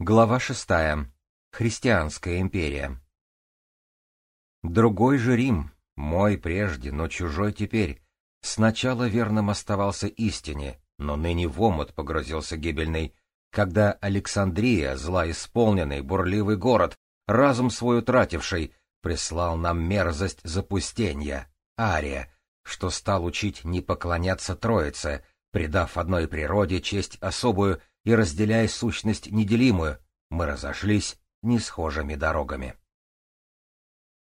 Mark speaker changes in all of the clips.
Speaker 1: Глава шестая. Христианская империя. Другой же Рим, мой прежде, но чужой теперь, сначала верным оставался истине, но ныне в омут погрузился гибельный, когда Александрия, зла исполненный, бурливый город, разум свой утративший, прислал нам мерзость запустения, ария, что стал учить не поклоняться Троице, предав одной природе честь особую и разделяя сущность неделимую, мы разошлись несхожими дорогами.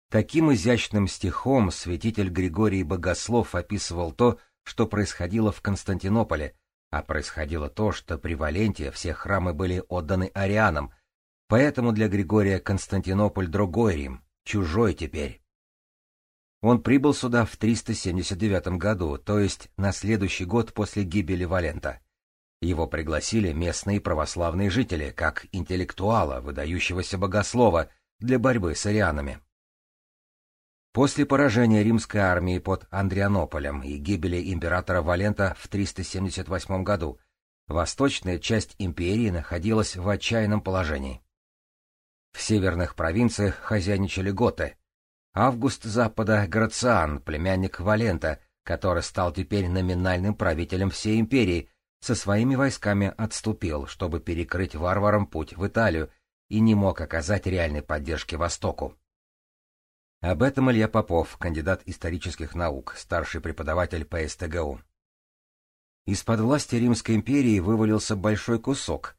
Speaker 1: Таким изящным стихом святитель Григорий Богослов описывал то, что происходило в Константинополе, а происходило то, что при Валенте все храмы были отданы арианам, поэтому для Григория Константинополь другой Рим, чужой теперь. Он прибыл сюда в 379 году, то есть на следующий год после гибели Валента. Его пригласили местные православные жители, как интеллектуала, выдающегося богослова, для борьбы с арианами. После поражения римской армии под Андрианополем и гибели императора Валента в 378 году восточная часть империи находилась в отчаянном положении. В северных провинциях хозяйничали готы. Август Запада Грациан, племянник Валента, который стал теперь номинальным правителем всей империи, со своими войсками отступил, чтобы перекрыть варварам путь в Италию, и не мог оказать реальной поддержки Востоку. Об этом Илья Попов, кандидат исторических наук, старший преподаватель по СТГУ. Из-под власти Римской империи вывалился большой кусок,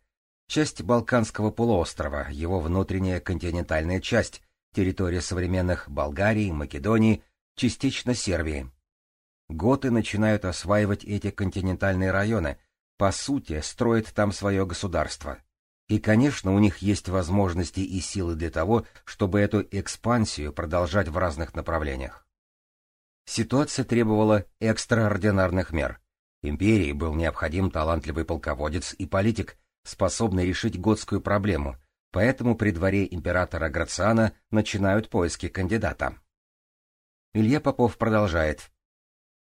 Speaker 1: часть Балканского полуострова, его внутренняя континентальная часть, территория современных Болгарии, Македонии, частично Сербии. Готы начинают осваивать эти континентальные районы, по сути, строят там свое государство. И, конечно, у них есть возможности и силы для того, чтобы эту экспансию продолжать в разных направлениях. Ситуация требовала экстраординарных мер. Империи был необходим талантливый полководец и политик, способный решить готскую проблему, поэтому при дворе императора Грациана начинают поиски кандидата. Илья Попов продолжает.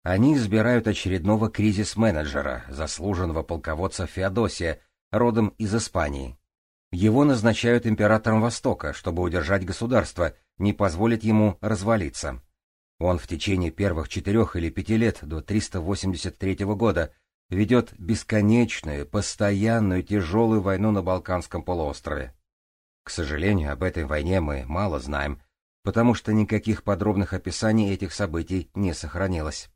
Speaker 1: Они избирают очередного кризис-менеджера, заслуженного полководца Феодосия, родом из Испании. Его назначают императором Востока, чтобы удержать государство, не позволить ему развалиться. Он в течение первых четырех или пяти лет до 383 года ведет бесконечную, постоянную тяжелую войну на Балканском полуострове. К сожалению, об этой войне мы мало знаем, потому что никаких подробных описаний этих событий не сохранилось.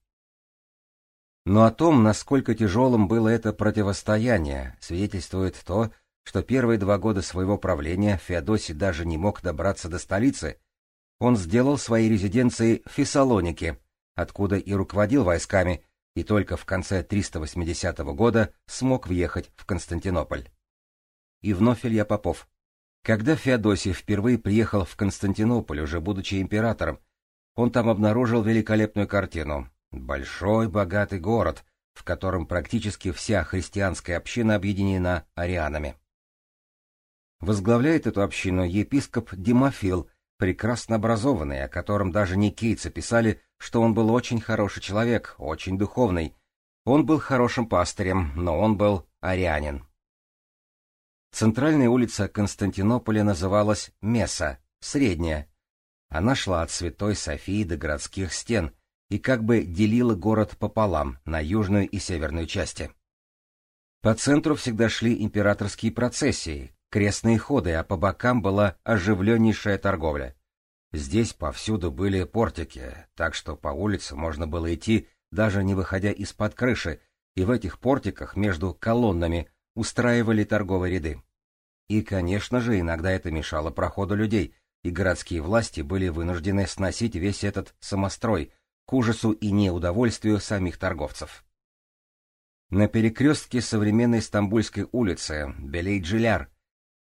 Speaker 1: Но о том, насколько тяжелым было это противостояние, свидетельствует то, что первые два года своего правления Феодосий даже не мог добраться до столицы. Он сделал свои резиденции в Фессалонике, откуда и руководил войсками, и только в конце 380 года смог въехать в Константинополь. И вновь Илья Попов. Когда Феодосий впервые приехал в Константинополь, уже будучи императором, он там обнаружил великолепную картину. Большой богатый город, в котором практически вся христианская община объединена арианами. Возглавляет эту общину епископ Димофил, прекрасно образованный, о котором даже никейцы писали, что он был очень хороший человек, очень духовный. Он был хорошим пастырем, но он был арианин. Центральная улица Константинополя называлась Меса, средняя. Она шла от Святой Софии до городских стен — и как бы делила город пополам на южную и северную части. По центру всегда шли императорские процессии, крестные ходы, а по бокам была оживленнейшая торговля. Здесь повсюду были портики, так что по улице можно было идти, даже не выходя из-под крыши, и в этих портиках между колоннами устраивали торговые ряды. И, конечно же, иногда это мешало проходу людей, и городские власти были вынуждены сносить весь этот самострой — к ужасу и неудовольствию самих торговцев. На перекрестке современной Стамбульской улицы Белей-Джиляр,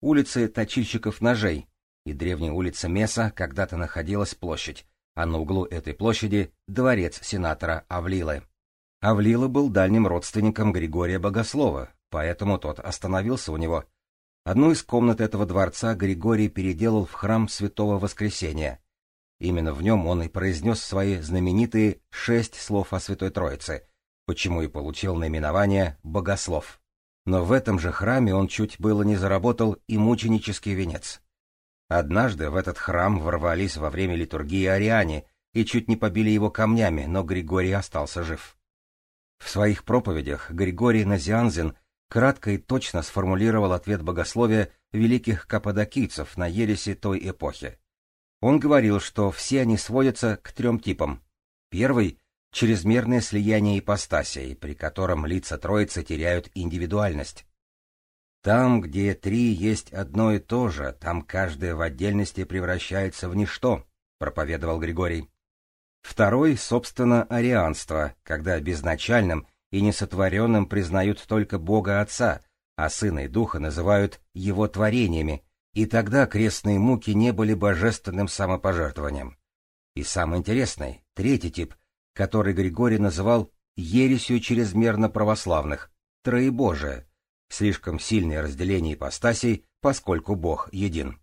Speaker 1: улицы точильщиков ножей и древней улицы Меса когда-то находилась площадь, а на углу этой площади — дворец сенатора Авлилы. Авлила был дальним родственником Григория Богослова, поэтому тот остановился у него. Одну из комнат этого дворца Григорий переделал в храм Святого Воскресения, Именно в нем он и произнес свои знаменитые шесть слов о Святой Троице, почему и получил наименование «богослов». но в этом же храме он чуть было не заработал и мученический венец. Однажды в этот храм ворвались во время литургии ариане и чуть не побили его камнями, но Григорий остался жив. В своих проповедях Григорий Назианзин кратко и точно сформулировал ответ богословия великих каппадокийцев на ереси той эпохи. Он говорил, что все они сводятся к трем типам. Первый — чрезмерное слияние ипостасей, при котором лица Троицы теряют индивидуальность. Там, где три есть одно и то же, там каждое в отдельности превращается в ничто, проповедовал Григорий. Второй, собственно, арианство, когда безначальным и несотворенным признают только Бога Отца, а Сына и Духа называют Его творениями, и тогда крестные муки не были божественным самопожертвованием. И самый интересный, третий тип, который Григорий называл ересью чрезмерно православных, троебожие, слишком сильное разделение ипостасей, поскольку Бог един.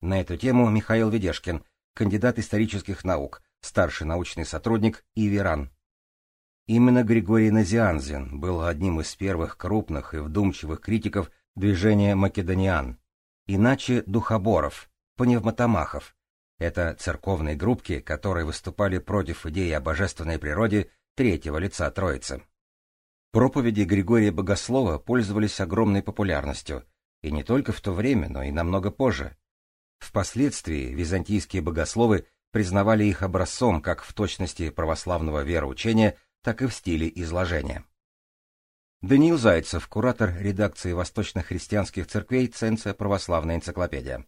Speaker 1: На эту тему Михаил Ведешкин, кандидат исторических наук, старший научный сотрудник Иверан. Именно Григорий Назианзин был одним из первых крупных и вдумчивых критиков движения македониан, иначе духоборов, пневмотомахов. Это церковные группки, которые выступали против идеи о божественной природе третьего лица Троицы. Проповеди Григория Богослова пользовались огромной популярностью, и не только в то время, но и намного позже. Впоследствии византийские богословы признавали их образцом как в точности православного вероучения, так и в стиле изложения. Даниил Зайцев, куратор редакции восточно-христианских церквей Ценция православная энциклопедия.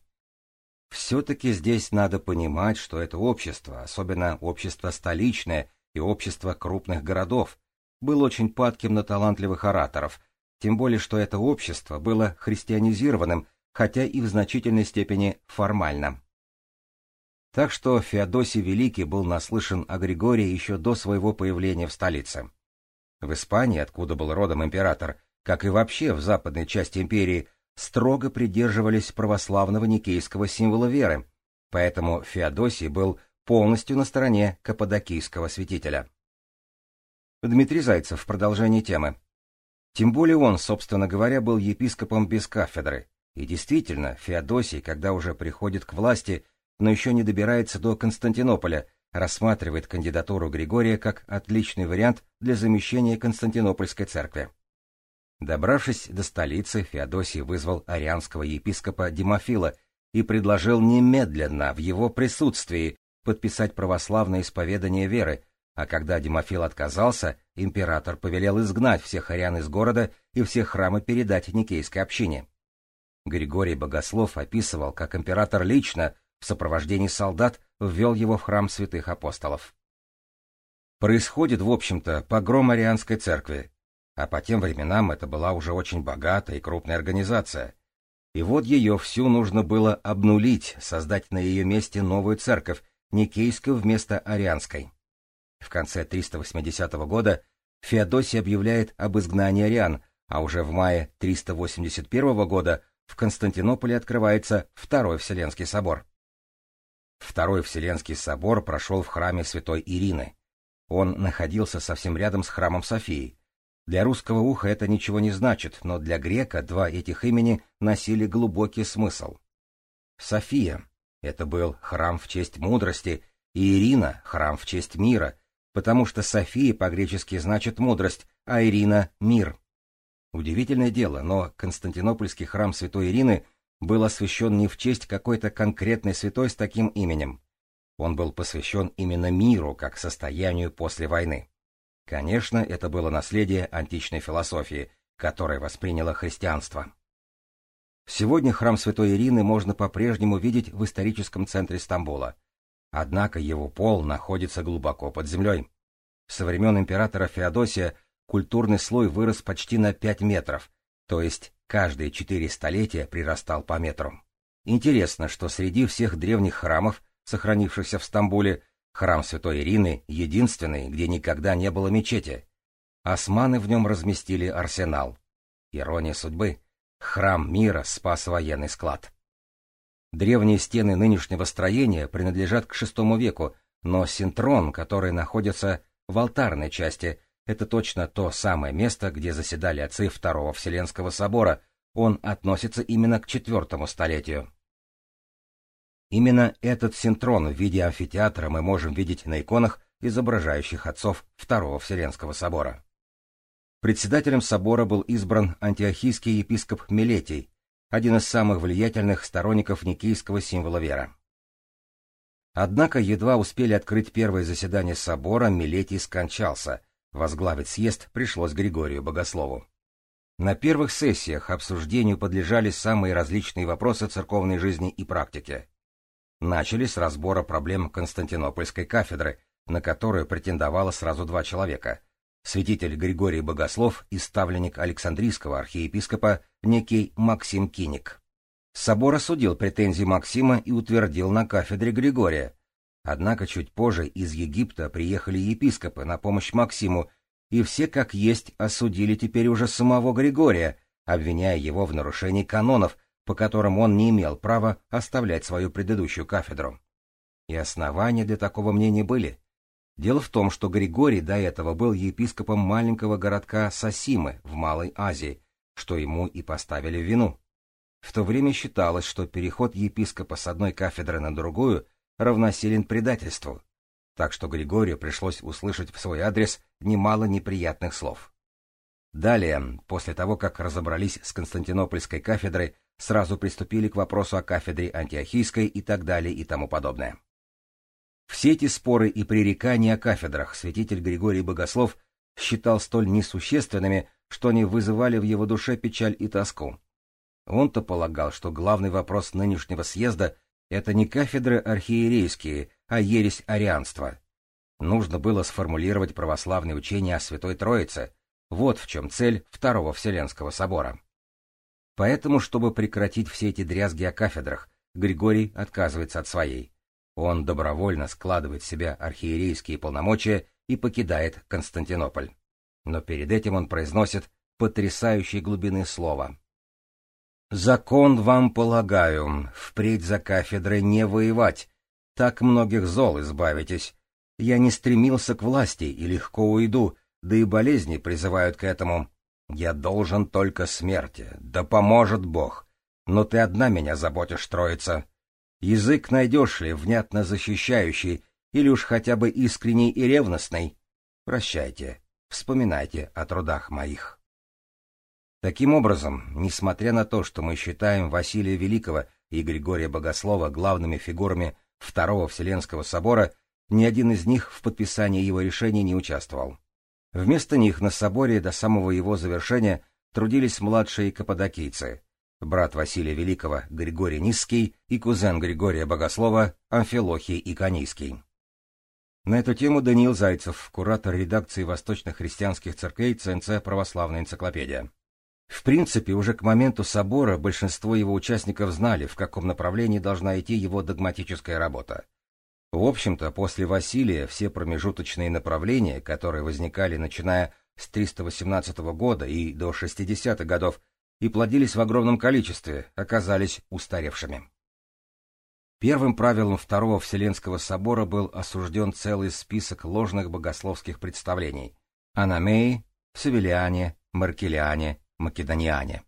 Speaker 1: Все-таки здесь надо понимать, что это общество, особенно общество столичное и общество крупных городов, был очень падким на талантливых ораторов, тем более что это общество было христианизированным, хотя и в значительной степени формальным. Так что Феодосий Великий был наслышан о Григории еще до своего появления в столице. В Испании, откуда был родом император, как и вообще в западной части империи, строго придерживались православного никейского символа веры, поэтому Феодосий был полностью на стороне каппадокийского святителя. Дмитрий Зайцев в продолжении темы. Тем более он, собственно говоря, был епископом без кафедры. И действительно, Феодосий, когда уже приходит к власти, но еще не добирается до Константинополя, рассматривает кандидатуру Григория как отличный вариант для замещения Константинопольской церкви. Добравшись до столицы, Феодосий вызвал арианского епископа Димофила и предложил немедленно в его присутствии подписать православное исповедание веры, а когда Демофил отказался, император повелел изгнать всех ариан из города и все храмы передать Никейской общине. Григорий Богослов описывал, как император лично, в сопровождении солдат, ввел его в храм святых апостолов. Происходит, в общем-то, погром Арианской церкви, а по тем временам это была уже очень богатая и крупная организация. И вот ее всю нужно было обнулить, создать на ее месте новую церковь, Никейскую вместо Арианской. В конце 380 года Феодосий объявляет об изгнании ариан, а уже в мае 381 года в Константинополе открывается Второй Вселенский собор. Второй Вселенский собор прошел в храме святой Ирины. Он находился совсем рядом с храмом Софии. Для русского уха это ничего не значит, но для грека два этих имени носили глубокий смысл. София — это был храм в честь мудрости, и Ирина — храм в честь мира, потому что София по-гречески значит мудрость, а Ирина — мир. Удивительное дело, но Константинопольский храм святой Ирины был освящен не в честь какой-то конкретной святой с таким именем. Он был посвящен именно миру, как состоянию после войны. Конечно, это было наследие античной философии, которое восприняло христианство. Сегодня храм святой Ирины можно по-прежнему видеть в историческом центре Стамбула — Однако его пол находится глубоко под землей. Со времен императора Феодосия культурный слой вырос почти на 5 метров, то есть каждые четыре столетия прирастал по метру. Интересно, что среди всех древних храмов, сохранившихся в Стамбуле, храм Святой Ирины единственный, где никогда не было мечети. Османы в нем разместили арсенал. Ирония судьбы. Храм мира спас военный склад. Древние стены нынешнего строения принадлежат к VI веку, но синтрон, который находится в алтарной части, это точно то самое место, где заседали отцы Второго Вселенского собора. Он относится именно к четвертому столетию. Именно этот синтрон в виде амфитеатра мы можем видеть на иконах, изображающих отцов Второго Вселенского собора. Председателем собора был избран антиохийский епископ Милетий, один из самых влиятельных сторонников никейского символа веры. Однако едва успели открыть первое заседание собора, Милетий скончался, возглавить съезд пришлось Григорию Богослову. На первых сессиях обсуждению подлежали самые различные вопросы церковной жизни и практики. Начали с разбора проблем Константинопольской кафедры, на которую претендовало сразу два человека святитель Григорий Богослов и ставленник Александрийского архиепископа некий Максим Киник. Собор осудил претензии Максима и утвердил на кафедре Григория. Однако чуть позже из Египта приехали епископы на помощь Максиму, и все как есть осудили теперь уже самого Григория, обвиняя его в нарушении канонов, по которым он не имел права оставлять свою предыдущую кафедру. И основания для такого мнения были. Дело в том, что Григорий до этого был епископом маленького городка Сосимы в Малой Азии, что ему и поставили вину. В то время считалось, что переход епископа с одной кафедры на другую равносилен предательству, так что Григорию пришлось услышать в свой адрес немало неприятных слов. Далее, после того, как разобрались с Константинопольской кафедрой, сразу приступили к вопросу о кафедре антиохийской и так далее и тому подобное. Все эти споры и пререкания о кафедрах святитель Григорий Богослов считал столь несущественными, что они вызывали в его душе печаль и тоску. Он-то полагал, что главный вопрос нынешнего съезда — это не кафедры архиерейские, а ересь арианства. Нужно было сформулировать православное учение о Святой Троице. Вот в чем цель Второго Вселенского собора. Поэтому, чтобы прекратить все эти дрязги о кафедрах, Григорий отказывается от своей. Он добровольно складывает в себя архиерейские полномочия и покидает Константинополь. Но перед этим он произносит потрясающей глубины слова. «Закон вам полагаю, впредь за кафедрой не воевать, так многих зол избавитесь. Я не стремился к власти и легко уйду, да и болезни призывают к этому. Я должен только смерти, да поможет Бог. Но ты одна меня заботишь, троица. Язык найдешь ли, внятно защищающий, или уж хотя бы искренний и ревностный? Прощайте, вспоминайте о трудах моих. Таким образом, несмотря на то, что мы считаем Василия Великого и Григория Богослова главными фигурами Второго Вселенского собора, ни один из них в подписании его решений не участвовал. Вместо них на соборе до самого его завершения трудились младшие каппадокийцы, брат Василия Великого Григорий Низкий и кузен Григория Богослова Амфилохий Иконийский. На эту тему Даниил Зайцев, куратор редакции восточно-христианских церквей ЦНЦ «Православная энциклопедия». В принципе, уже к моменту собора большинство его участников знали, в каком направлении должна идти его догматическая работа. В общем-то, после Василия все промежуточные направления, которые возникали начиная с 318 года и до 60-х годов, и плодились в огромном количестве, оказались устаревшими. Первым правилом Второго Вселенского собора был осужден целый список ложных богословских представлений — аномеи, савелиане, маркелиане, македониане.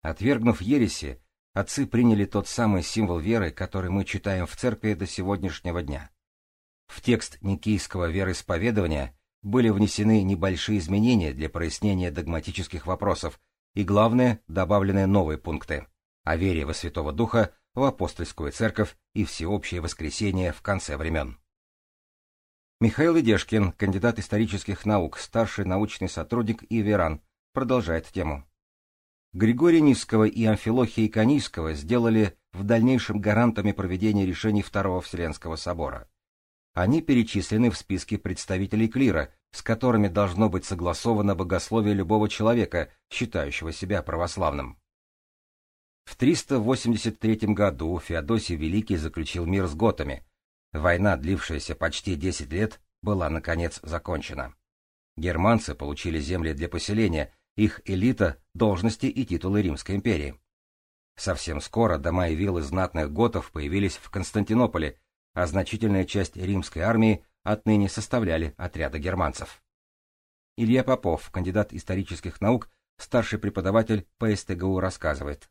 Speaker 1: Отвергнув ереси, отцы приняли тот самый символ веры, который мы читаем в церкви до сегодняшнего дня. В текст никийского вероисповедования были внесены небольшие изменения для прояснения догматических вопросов, и, главное, добавлены новые пункты о вере во Святого Духа, в апостольскую церковь и всеобщее воскресение в конце времен. Михаил Идешкин, кандидат исторических наук, старший научный сотрудник и веран, продолжает тему. Григория Низкого и Амфилохия Иконийского сделали в дальнейшем гарантами проведения решений Второго Вселенского собора. Они перечислены в списке представителей клира, с которыми должно быть согласовано богословие любого человека, считающего себя православным. В 383 году Феодосий Великий заключил мир с готами. Война, длившаяся почти 10 лет, была, наконец, закончена. Германцы получили земли для поселения, их элита — должности и титулы Римской империи. Совсем скоро дома и виллы знатных готов появились в Константинополе, а значительная часть римской армии отныне составляли отряды германцев. Илья Попов, кандидат исторических наук, старший преподаватель по СТГУ, рассказывает.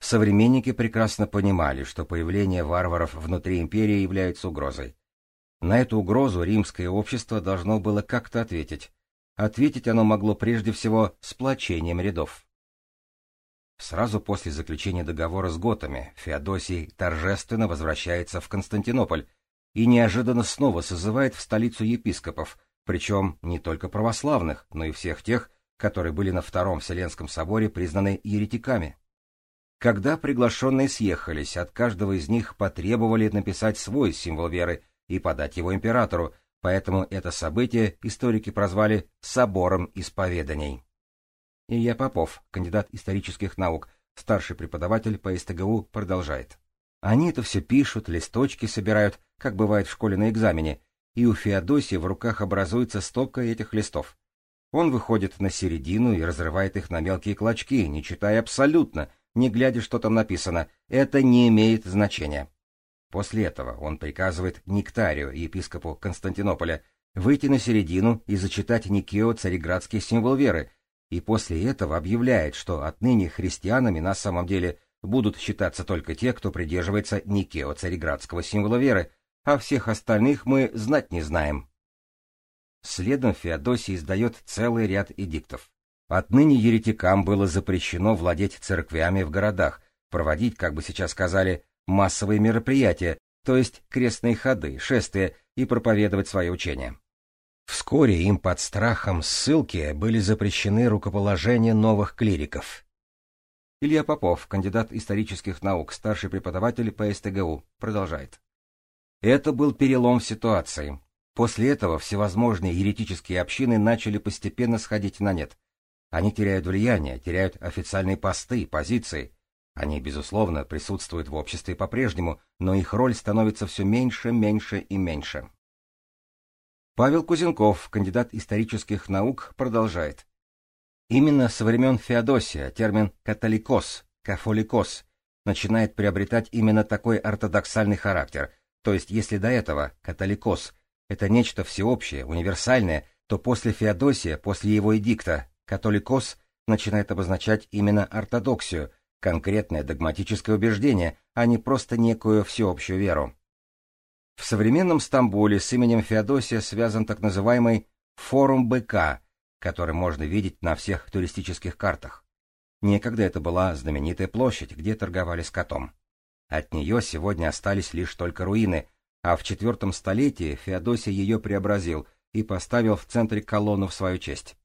Speaker 1: Современники прекрасно понимали, что появление варваров внутри империи является угрозой. На эту угрозу римское общество должно было как-то ответить. Ответить оно могло прежде всего сплочением рядов. Сразу после заключения договора с готами Феодосий торжественно возвращается в Константинополь и неожиданно снова созывает в столицу епископов, причем не только православных, но и всех тех, которые были на Втором Вселенском соборе признаны еретиками. Когда приглашенные съехались, от каждого из них потребовали написать свой символ веры и подать его императору, поэтому это событие историки прозвали «собором исповеданий». Илья Попов, кандидат исторических наук, старший преподаватель по СТГУ, продолжает. Они это все пишут, листочки собирают, как бывает в школе на экзамене, и у Феодосии в руках образуется стопка этих листов. Он выходит на середину и разрывает их на мелкие клочки, не читая абсолютно, не глядя, что там написано, это не имеет значения. После этого он приказывает Нектарию, епископу Константинополя, выйти на середину и зачитать Никео цареградский символ веры, и после этого объявляет, что отныне христианами на самом деле будут считаться только те, кто придерживается Никео цареградского символа веры, а всех остальных мы знать не знаем. Следом Феодосий издает целый ряд эдиктов. Отныне еретикам было запрещено владеть церквями в городах, проводить, как бы сейчас сказали, массовые мероприятия, то есть крестные ходы, шествия и проповедовать свои учения. Вскоре им под страхом ссылки были запрещены рукоположения новых клириков. Илья Попов, кандидат исторических наук, старший преподаватель по СТГУ, продолжает. Это был перелом в ситуации. После этого всевозможные еретические общины начали постепенно сходить на нет, они теряют влияние, теряют официальные посты, позиции. Они, безусловно, присутствуют в обществе по-прежнему, но их роль становится все меньше, меньше и меньше. Павел Кузенков, кандидат исторических наук, продолжает. Именно со времен Феодосия термин «католикос», «кафоликос» начинает приобретать именно такой ортодоксальный характер, то есть если до этого «католикос» — это нечто всеобщее, универсальное, то после Феодосия, после его эдикта, Католикос начинает обозначать именно ортодоксию, конкретное догматическое убеждение, а не просто некую всеобщую веру. В современном Стамбуле с именем Феодосия связан так называемый «форум быка», который можно видеть на всех туристических картах. Некогда это была знаменитая площадь, где торговали скотом. От нее сегодня остались лишь только руины, а в четвертом столетии Феодосий ее преобразил и поставил в центре колонну в свою честь.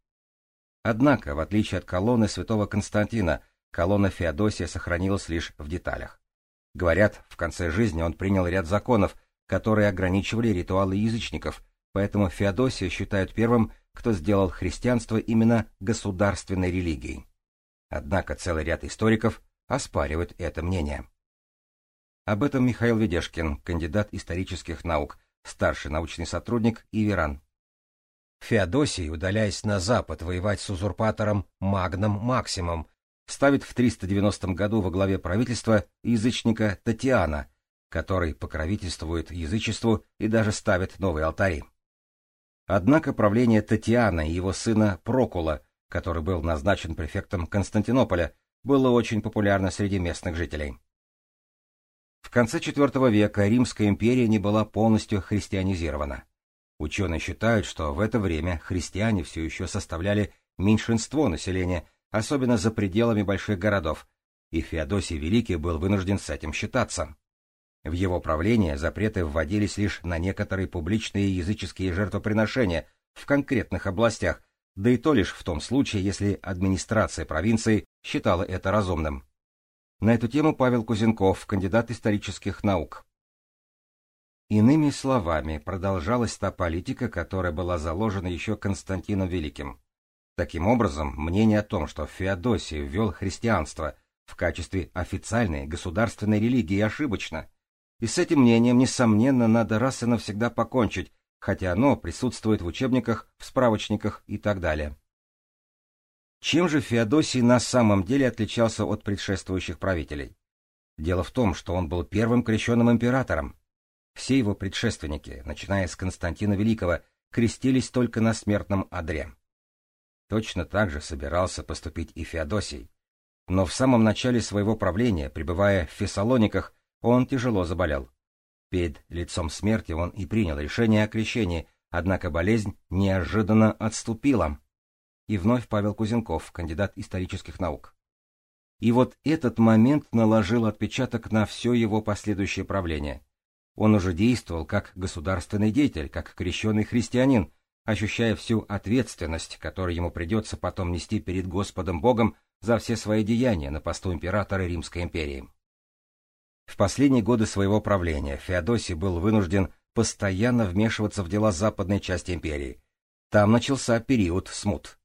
Speaker 1: Однако, в отличие от колонны святого Константина, колонна Феодосия сохранилась лишь в деталях. Говорят, в конце жизни он принял ряд законов, которые ограничивали ритуалы язычников, поэтому Феодосия считают первым, кто сделал христианство именно государственной религией. Однако целый ряд историков оспаривают это мнение. Об этом Михаил Ведешкин, кандидат исторических наук, старший научный сотрудник Иверан. Феодосий, удаляясь на запад воевать с узурпатором Магном Максимом, ставит в 390 году во главе правительства язычника Татьяна, который покровительствует язычеству и даже ставит новые алтари. Однако правление Татьяна и его сына Прокула, который был назначен префектом Константинополя, было очень популярно среди местных жителей. В конце IV века Римская империя не была полностью христианизирована. Ученые считают, что в это время христиане все еще составляли меньшинство населения, особенно за пределами больших городов, и Феодосий Великий был вынужден с этим считаться. В его правлении запреты вводились лишь на некоторые публичные языческие жертвоприношения в конкретных областях, да и то лишь в том случае, если администрация провинции считала это разумным. На эту тему Павел Кузенков, кандидат исторических наук. Иными словами, продолжалась та политика, которая была заложена еще Константином Великим. Таким образом, мнение о том, что Феодосий ввел христианство в качестве официальной государственной религии, ошибочно. И с этим мнением, несомненно, надо раз и навсегда покончить, хотя оно присутствует в учебниках, в справочниках и так далее. Чем же Феодосий на самом деле отличался от предшествующих правителей? Дело в том, что он был первым крещенным императором, все его предшественники, начиная с Константина Великого, крестились только на смертном одре. Точно так же собирался поступить и Феодосий. Но в самом начале своего правления, пребывая в Фессалониках, он тяжело заболел. Перед лицом смерти он и принял решение о крещении, однако болезнь неожиданно отступила. И вновь Павел Кузенков, кандидат исторических наук. И вот этот момент наложил отпечаток на все его последующее правление. Он уже действовал как государственный деятель, как крещенный христианин, ощущая всю ответственность, которую ему придется потом нести перед Господом Богом за все свои деяния на посту императора Римской империи. В последние годы своего правления Феодосий был вынужден постоянно вмешиваться в дела западной части империи. Там начался период смут.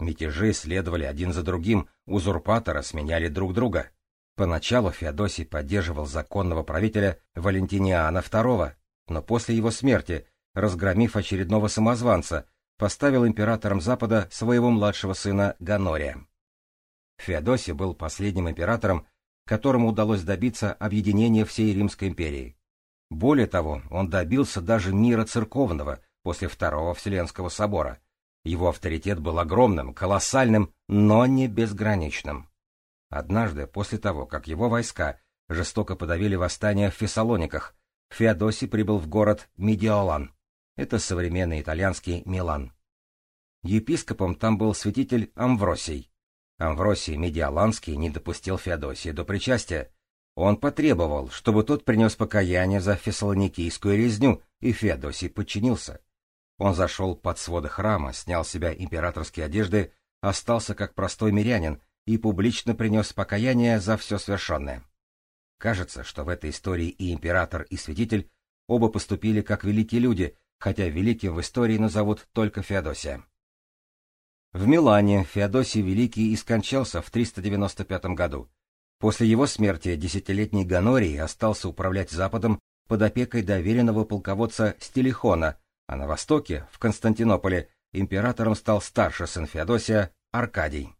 Speaker 1: Мятежи следовали один за другим, узурпаторы сменяли друг друга. Поначалу Феодосий поддерживал законного правителя Валентиниана II, но после его смерти, разгромив очередного самозванца, поставил императором Запада своего младшего сына Ганория. Феодосий был последним императором, которому удалось добиться объединения всей Римской империи. Более того, он добился даже мира церковного после Второго Вселенского собора. Его авторитет был огромным, колоссальным, но не безграничным. Однажды, после того, как его войска жестоко подавили восстание в Фессалониках, Феодосий прибыл в город Медиолан. Это современный итальянский Милан. Епископом там был святитель Амвросий. Амвросий Медиаланский не допустил Феодосия до причастия. Он потребовал, чтобы тот принес покаяние за фессалоникийскую резню, и Феодосий подчинился. Он зашел под своды храма, снял с себя императорские одежды, остался как простой мирянин и публично принес покаяние за все совершенное. Кажется, что в этой истории и император, и святитель оба поступили как великие люди, хотя великим в истории назовут только Феодосия. В Милане Феодосий Великий и скончался в 395 году. После его смерти десятилетний Ганорий остался управлять Западом под опекой доверенного полководца Стилихона, а на востоке, в Константинополе, императором стал старший сын Феодосия Аркадий.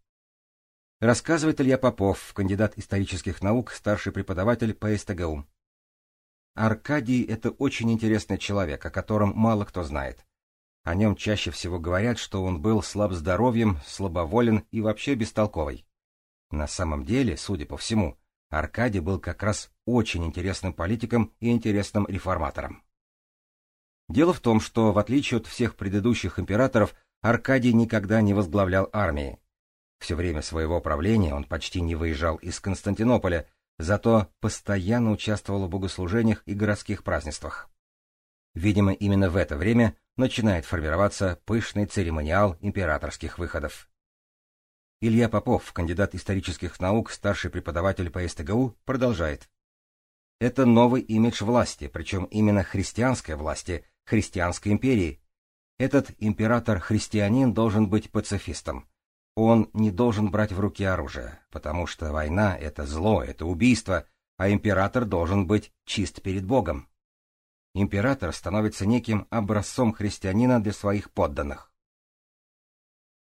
Speaker 1: Рассказывает Илья Попов, кандидат исторических наук, старший преподаватель по СТГУ. Аркадий — это очень интересный человек, о котором мало кто знает. О нем чаще всего говорят, что он был слаб здоровьем, слабоволен и вообще бестолковый. На самом деле, судя по всему, Аркадий был как раз очень интересным политиком и интересным реформатором. Дело в том, что, в отличие от всех предыдущих императоров, Аркадий никогда не возглавлял армии. Все время своего правления он почти не выезжал из Константинополя, зато постоянно участвовал в богослужениях и городских празднествах. Видимо, именно в это время начинает формироваться пышный церемониал императорских выходов. Илья Попов, кандидат исторических наук, старший преподаватель по СТГУ, продолжает. Это новый имидж власти, причем именно христианской власти, христианской империи. Этот император-христианин должен быть пацифистом. Он не должен брать в руки оружие, потому что война — это зло, это убийство, а император должен быть чист перед Богом император становится неким образцом христианина для своих подданных.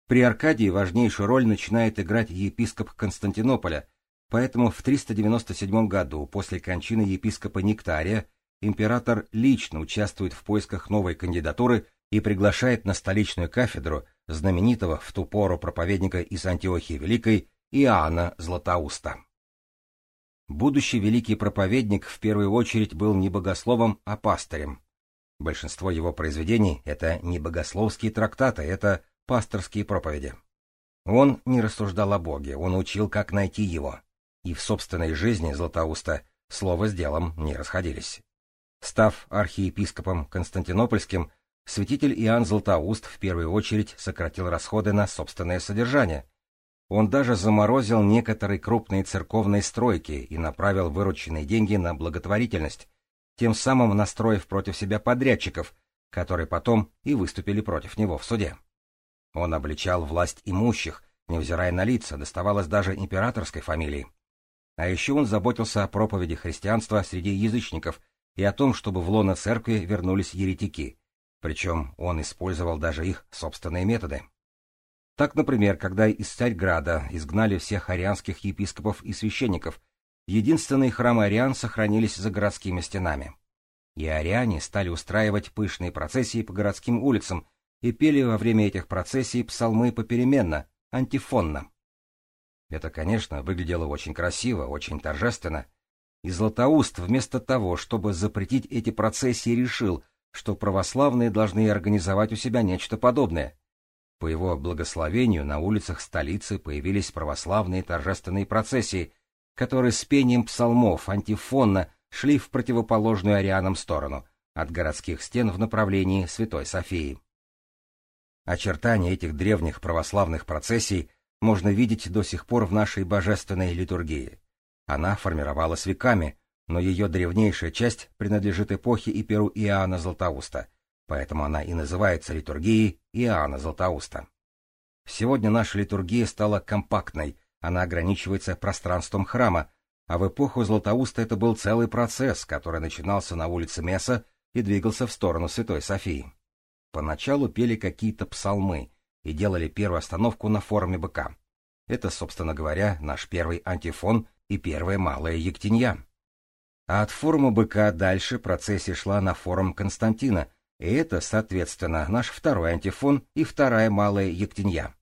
Speaker 1: При Аркадии важнейшую роль начинает играть епископ Константинополя, поэтому в 397 году, после кончины епископа Нектария, император лично участвует в поисках новой кандидатуры и приглашает на столичную кафедру знаменитого в ту пору проповедника из Антиохии Великой Иоанна Златоуста. Будущий великий проповедник в первую очередь был не богословом, а пастырем. Большинство его произведений — это не богословские трактаты, это пасторские проповеди. Он не рассуждал о Боге, он учил, как найти его. И в собственной жизни Златоуста слово с делом не расходились. Став архиепископом Константинопольским, святитель Иоанн Златоуст в первую очередь сократил расходы на собственное содержание, он даже заморозил некоторые крупные церковные стройки и направил вырученные деньги на благотворительность, тем самым настроив против себя подрядчиков, которые потом и выступили против него в суде. Он обличал власть имущих, невзирая на лица, доставалось даже императорской фамилии. А еще он заботился о проповеди христианства среди язычников и о том, чтобы в лоно церкви вернулись еретики, причем он использовал даже их собственные методы. Так, например, когда из Царьграда изгнали всех арианских епископов и священников, единственные храмы ариан сохранились за городскими стенами. И ариане стали устраивать пышные процессии по городским улицам и пели во время этих процессий псалмы попеременно, антифонно. Это, конечно, выглядело очень красиво, очень торжественно. И Златоуст вместо того, чтобы запретить эти процессии, решил, что православные должны организовать у себя нечто подобное. По его благословению на улицах столицы появились православные торжественные процессии, которые с пением псалмов антифонно шли в противоположную арианам сторону, от городских стен в направлении Святой Софии. Очертания этих древних православных процессий можно видеть до сих пор в нашей божественной литургии. Она формировалась веками, но ее древнейшая часть принадлежит эпохе и перу Иоанна Златоуста, поэтому она и называется литургией Иоанна Златоуста. Сегодня наша литургия стала компактной, она ограничивается пространством храма, а в эпоху Златоуста это был целый процесс, который начинался на улице Меса и двигался в сторону Святой Софии. Поначалу пели какие-то псалмы и делали первую остановку на форуме быка. Это, собственно говоря, наш первый антифон и первая малая Ектинья. А от форума быка дальше процессия шла на форум Константина, и это, соответственно, наш второй антифон и вторая малая Ектинья.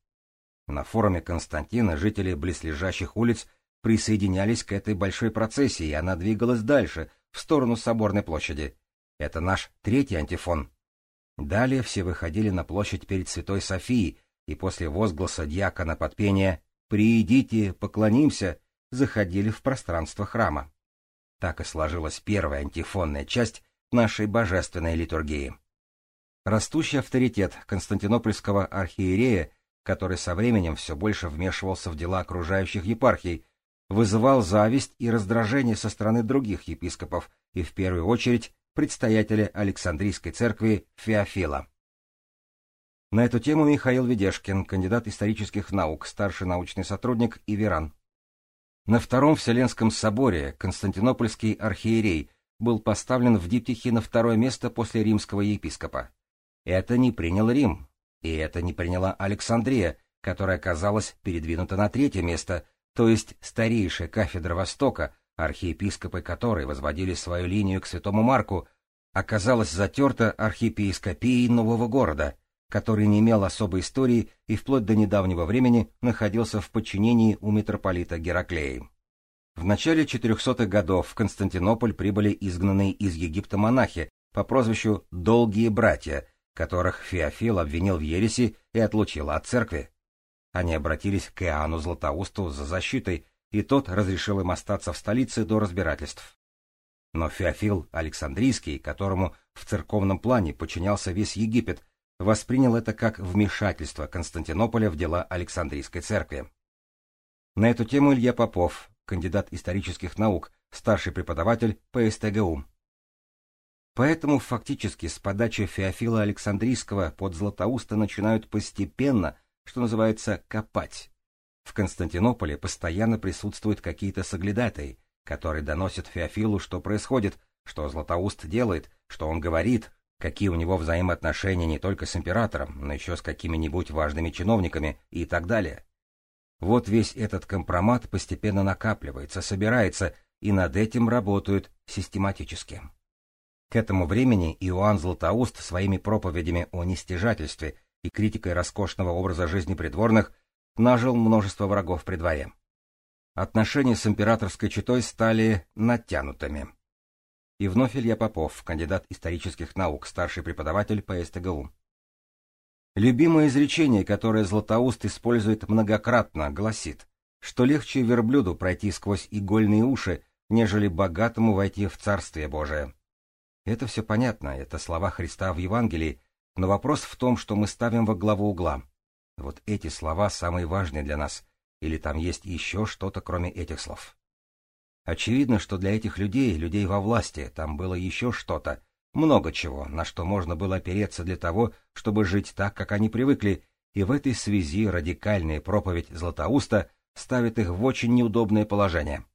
Speaker 1: На форуме Константина жители близлежащих улиц присоединялись к этой большой процессии, и она двигалась дальше, в сторону Соборной площади. Это наш третий антифон. Далее все выходили на площадь перед Святой Софией, и после возгласа дьякона под пение «Приидите, поклонимся», заходили в пространство храма. Так и сложилась первая антифонная часть нашей божественной литургии. Растущий авторитет константинопольского архиерея, который со временем все больше вмешивался в дела окружающих епархий, вызывал зависть и раздражение со стороны других епископов и, в первую очередь, предстоятеля Александрийской церкви Феофила. На эту тему Михаил Ведешкин, кандидат исторических наук, старший научный сотрудник Иверан. На Втором Вселенском соборе Константинопольский архиерей был поставлен в диптихе на второе место после римского епископа. Это не принял Рим, и это не приняла Александрия, которая оказалась передвинута на третье место, то есть старейшая кафедра Востока, архиепископы которой возводили свою линию к святому Марку, оказалась затерта архиепископией нового города, который не имел особой истории и вплоть до недавнего времени находился в подчинении у митрополита Гераклеи. В начале 400-х годов в Константинополь прибыли изгнанные из Египта монахи по прозвищу «Долгие братья», которых Феофил обвинил в ереси и отлучил от церкви. Они обратились к Иоанну Златоусту за защитой, и тот разрешил им остаться в столице до разбирательств. Но Феофил Александрийский, которому в церковном плане подчинялся весь Египет, воспринял это как вмешательство Константинополя в дела Александрийской церкви. На эту тему Илья Попов, кандидат исторических наук, старший преподаватель по СТГУ. Поэтому фактически с подачи Феофила Александрийского под Златоуста начинают постепенно что называется, копать. В Константинополе постоянно присутствуют какие-то соглядатые, которые доносят Феофилу, что происходит, что Златоуст делает, что он говорит, какие у него взаимоотношения не только с императором, но еще с какими-нибудь важными чиновниками и так далее. Вот весь этот компромат постепенно накапливается, собирается, и над этим работают систематически. К этому времени Иоанн Златоуст своими проповедями о нестяжательстве и критикой роскошного образа жизни придворных, нажил множество врагов при дворе. Отношения с императорской четой стали натянутыми. И вновь Илья Попов, кандидат исторических наук, старший преподаватель по СТГУ. Любимое изречение, которое Златоуст использует многократно, гласит, что легче верблюду пройти сквозь игольные уши, нежели богатому войти в Царствие Божие. Это все понятно, это слова Христа в Евангелии, но вопрос в том, что мы ставим во главу угла. Вот эти слова самые важные для нас, или там есть еще что-то, кроме этих слов. Очевидно, что для этих людей, людей во власти, там было еще что-то, много чего, на что можно было опереться для того, чтобы жить так, как они привыкли, и в этой связи радикальная проповедь Златоуста ставит их в очень неудобное положение.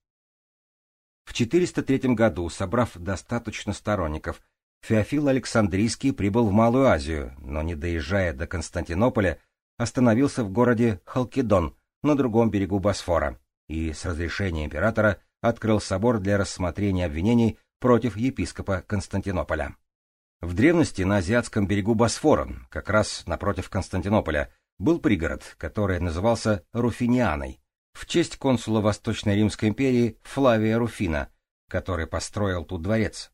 Speaker 1: В 403 году, собрав достаточно сторонников, Феофил Александрийский прибыл в Малую Азию, но, не доезжая до Константинополя, остановился в городе Халкидон на другом берегу Босфора и с разрешения императора открыл собор для рассмотрения обвинений против епископа Константинополя. В древности на азиатском берегу Босфора, как раз напротив Константинополя, был пригород, который назывался Руфинианой, в честь консула Восточной Римской империи Флавия Руфина, который построил тут дворец.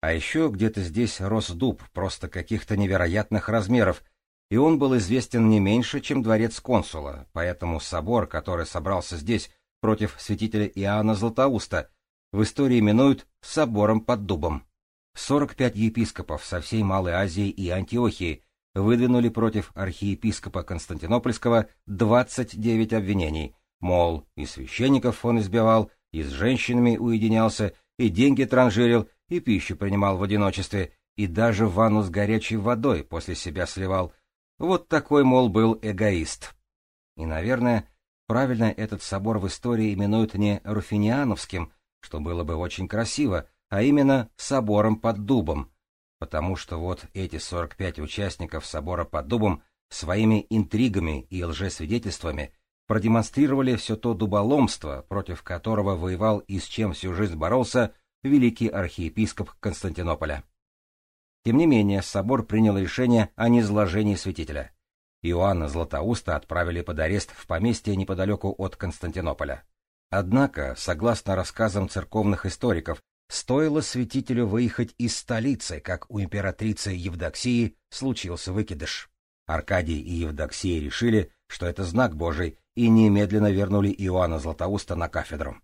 Speaker 1: А еще где-то здесь рос дуб, просто каких-то невероятных размеров, и он был известен не меньше, чем дворец консула, поэтому собор, который собрался здесь против святителя Иоанна Златоуста, в истории именуют собором под дубом. 45 епископов со всей Малой Азии и Антиохии выдвинули против архиепископа Константинопольского 29 обвинений, мол, и священников он избивал, и с женщинами уединялся, и деньги транжирил, и пищу принимал в одиночестве, и даже ванну с горячей водой после себя сливал. Вот такой, мол, был эгоист. И, наверное, правильно этот собор в истории именуют не Руфиниановским, что было бы очень красиво, а именно собором под дубом, потому что вот эти 45 участников собора под дубом своими интригами и лжесвидетельствами продемонстрировали все то дуболомство, против которого воевал и с чем всю жизнь боролся великий архиепископ Константинополя. Тем не менее, собор принял решение о низложении святителя. Иоанна Златоуста отправили под арест в поместье неподалеку от Константинополя. Однако, согласно рассказам церковных историков, стоило святителю выехать из столицы, как у императрицы Евдоксии случился выкидыш. Аркадий и Евдоксия решили, что это знак Божий, и немедленно вернули Иоанна Златоуста на кафедру.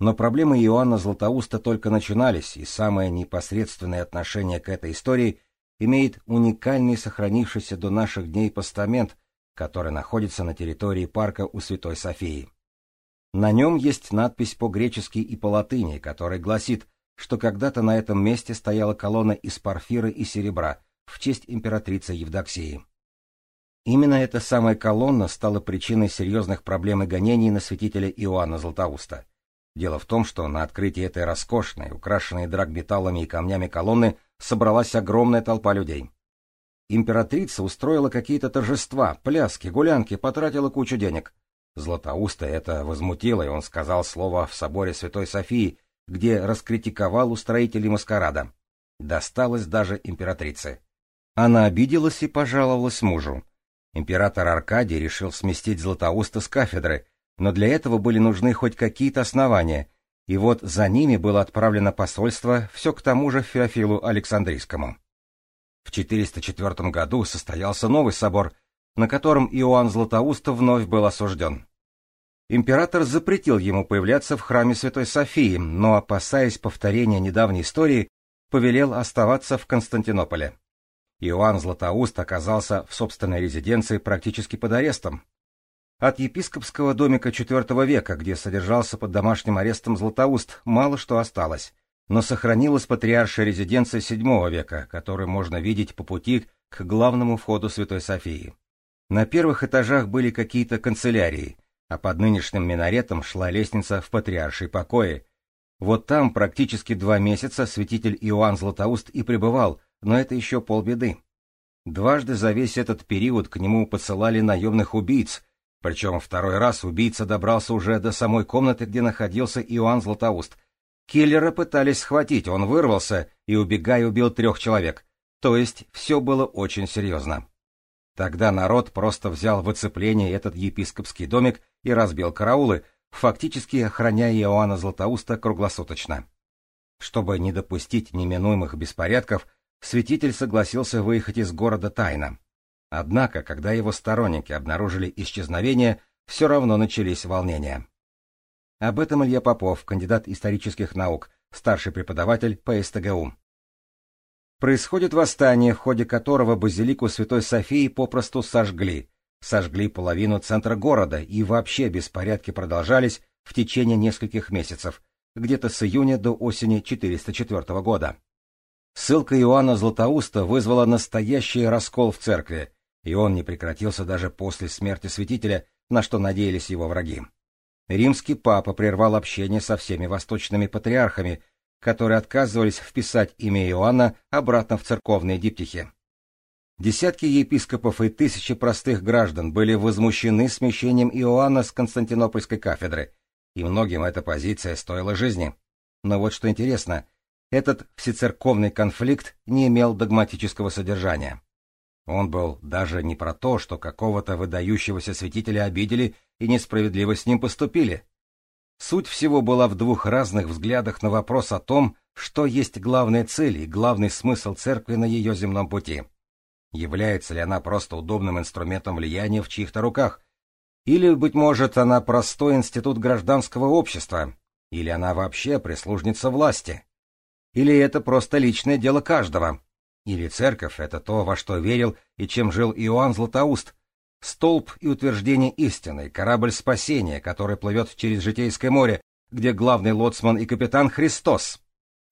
Speaker 1: Но проблемы Иоанна Златоуста только начинались, и самое непосредственное отношение к этой истории имеет уникальный сохранившийся до наших дней постамент, который находится на территории парка у Святой Софии. На нем есть надпись по-гречески и по-латыни, которая гласит, что когда-то на этом месте стояла колонна из парфира и серебра в честь императрицы Евдоксии. Именно эта самая колонна стала причиной серьезных проблем и гонений на святителя Иоанна Златоуста. Дело в том, что на открытии этой роскошной, украшенной драгметаллами и камнями колонны собралась огромная толпа людей. Императрица устроила какие-то торжества, пляски, гулянки, потратила кучу денег. Златоуста это возмутило, и он сказал слово в соборе Святой Софии, где раскритиковал устроителей маскарада. Досталось даже императрице. Она обиделась и пожаловалась мужу. Император Аркадий решил сместить Златоуста с кафедры, но для этого были нужны хоть какие-то основания, и вот за ними было отправлено посольство все к тому же Феофилу Александрийскому. В 404 году состоялся новый собор, на котором Иоанн Златоуста вновь был осужден. Император запретил ему появляться в храме Святой Софии, но, опасаясь повторения недавней истории, повелел оставаться в Константинополе. Иоанн Златоуст оказался в собственной резиденции практически под арестом. От епископского домика IV века, где содержался под домашним арестом Златоуст, мало что осталось, но сохранилась патриаршая резиденция VII века, которую можно видеть по пути к главному входу Святой Софии. На первых этажах были какие-то канцелярии, а под нынешним минаретом шла лестница в патриаршей покое. Вот там практически два месяца святитель Иоанн Златоуст и пребывал, но это еще полбеды. Дважды за весь этот период к нему посылали наемных убийц, причем второй раз убийца добрался уже до самой комнаты, где находился Иоанн Златоуст. Киллера пытались схватить, он вырвался и, убегая, убил трех человек. То есть все было очень серьезно. Тогда народ просто взял в оцепление этот епископский домик и разбил караулы, фактически охраняя Иоанна Златоуста круглосуточно. Чтобы не допустить неминуемых беспорядков, святитель согласился выехать из города тайно. Однако, когда его сторонники обнаружили исчезновение, все равно начались волнения. Об этом Илья Попов, кандидат исторических наук, старший преподаватель по СТГУ. Происходит восстание, в ходе которого базилику Святой Софии попросту сожгли. Сожгли половину центра города, и вообще беспорядки продолжались в течение нескольких месяцев, где-то с июня до осени 404 года. Ссылка Иоанна Златоуста вызвала настоящий раскол в церкви, и он не прекратился даже после смерти святителя, на что надеялись его враги. Римский папа прервал общение со всеми восточными патриархами, которые отказывались вписать имя Иоанна обратно в церковные диптихи. Десятки епископов и тысячи простых граждан были возмущены смещением Иоанна с Константинопольской кафедры, и многим эта позиция стоила жизни. Но вот что интересно, Этот всецерковный конфликт не имел догматического содержания. Он был даже не про то, что какого-то выдающегося святителя обидели и несправедливо с ним поступили. Суть всего была в двух разных взглядах на вопрос о том, что есть главная цель и главный смысл церкви на ее земном пути. Является ли она просто удобным инструментом влияния в чьих-то руках? Или, быть может, она простой институт гражданского общества? Или она вообще прислужница власти? Или это просто личное дело каждого? Или церковь — это то, во что верил и чем жил Иоанн Златоуст? Столб и утверждение истины, корабль спасения, который плывет через Житейское море, где главный лоцман и капитан Христос.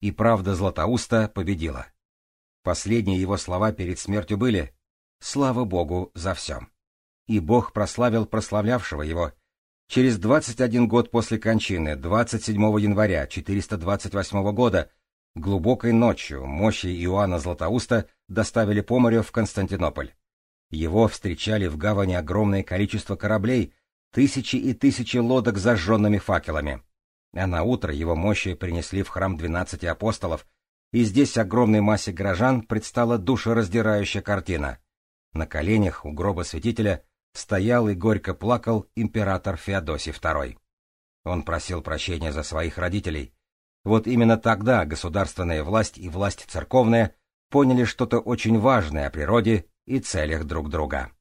Speaker 1: И правда Златоуста победила. Последние его слова перед смертью были «Слава Богу за все». И Бог прославил прославлявшего его. Через 21 год после кончины, 27 января 428 года, глубокой ночью мощи Иоанна Златоуста доставили по морю в Константинополь. Его встречали в гавани огромное количество кораблей, тысячи и тысячи лодок с зажженными факелами. А на утро его мощи принесли в храм двенадцати апостолов, и здесь огромной массе горожан предстала душераздирающая картина. На коленях у гроба святителя стоял и горько плакал император Феодосий II. Он просил прощения за своих родителей. Вот именно тогда государственная власть и власть церковная поняли что-то очень важное о природе и целях друг друга.